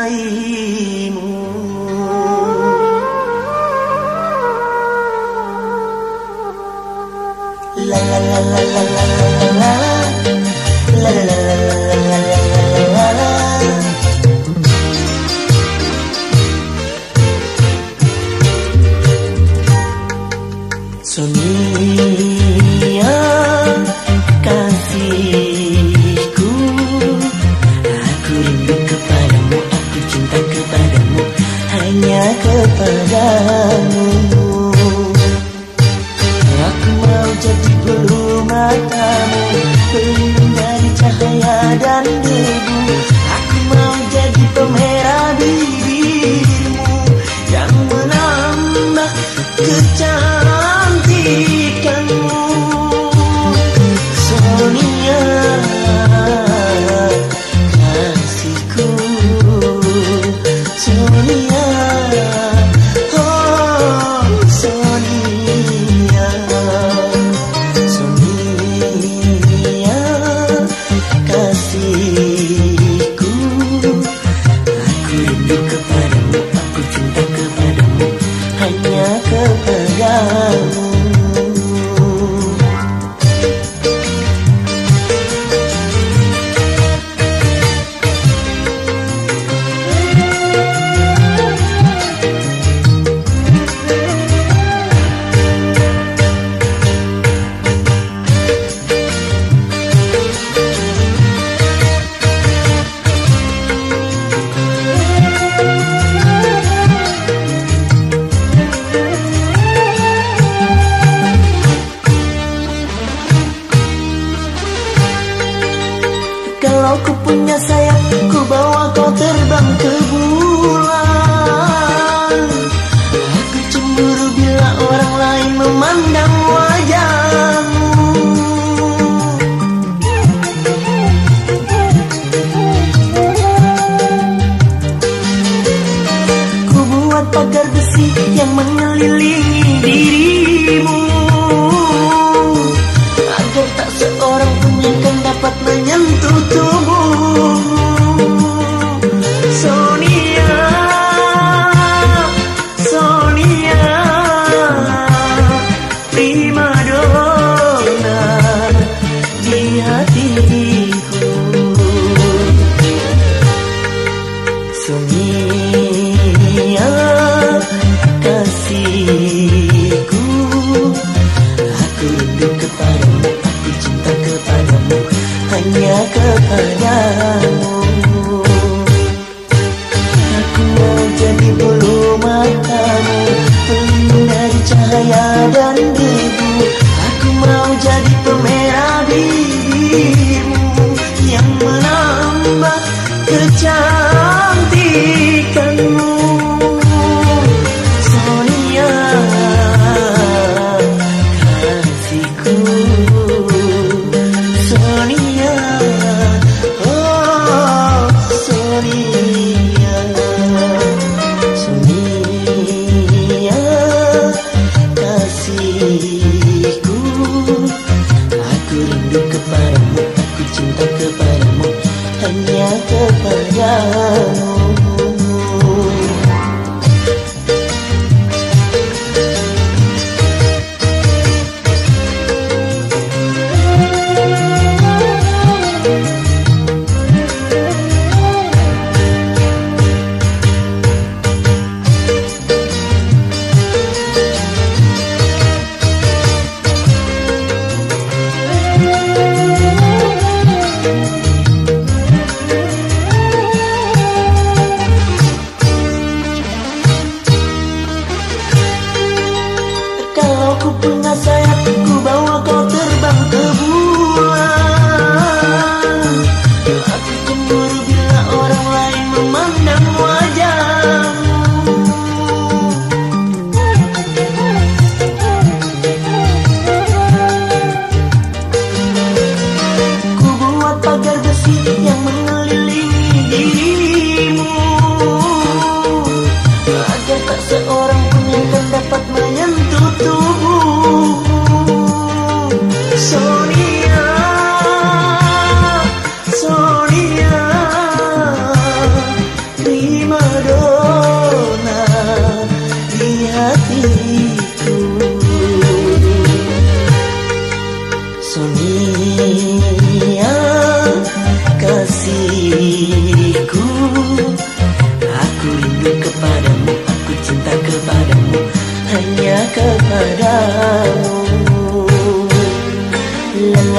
عليه Seluruh matamu Belum dari cahaya dan debu. Aku mau jadi pemerah bibirmu Yang menambah kecantikan punya sayang ku bawa kau ter separuh hati cinta kepadamu Hanya kepadamu Aku mau jadi bulu matamu Pelindung dari cahaya dan debu Aku mau jadi pemerah bibir 家和，朋友和。aku punya sayap Ku bawa kau terbang ke bumi.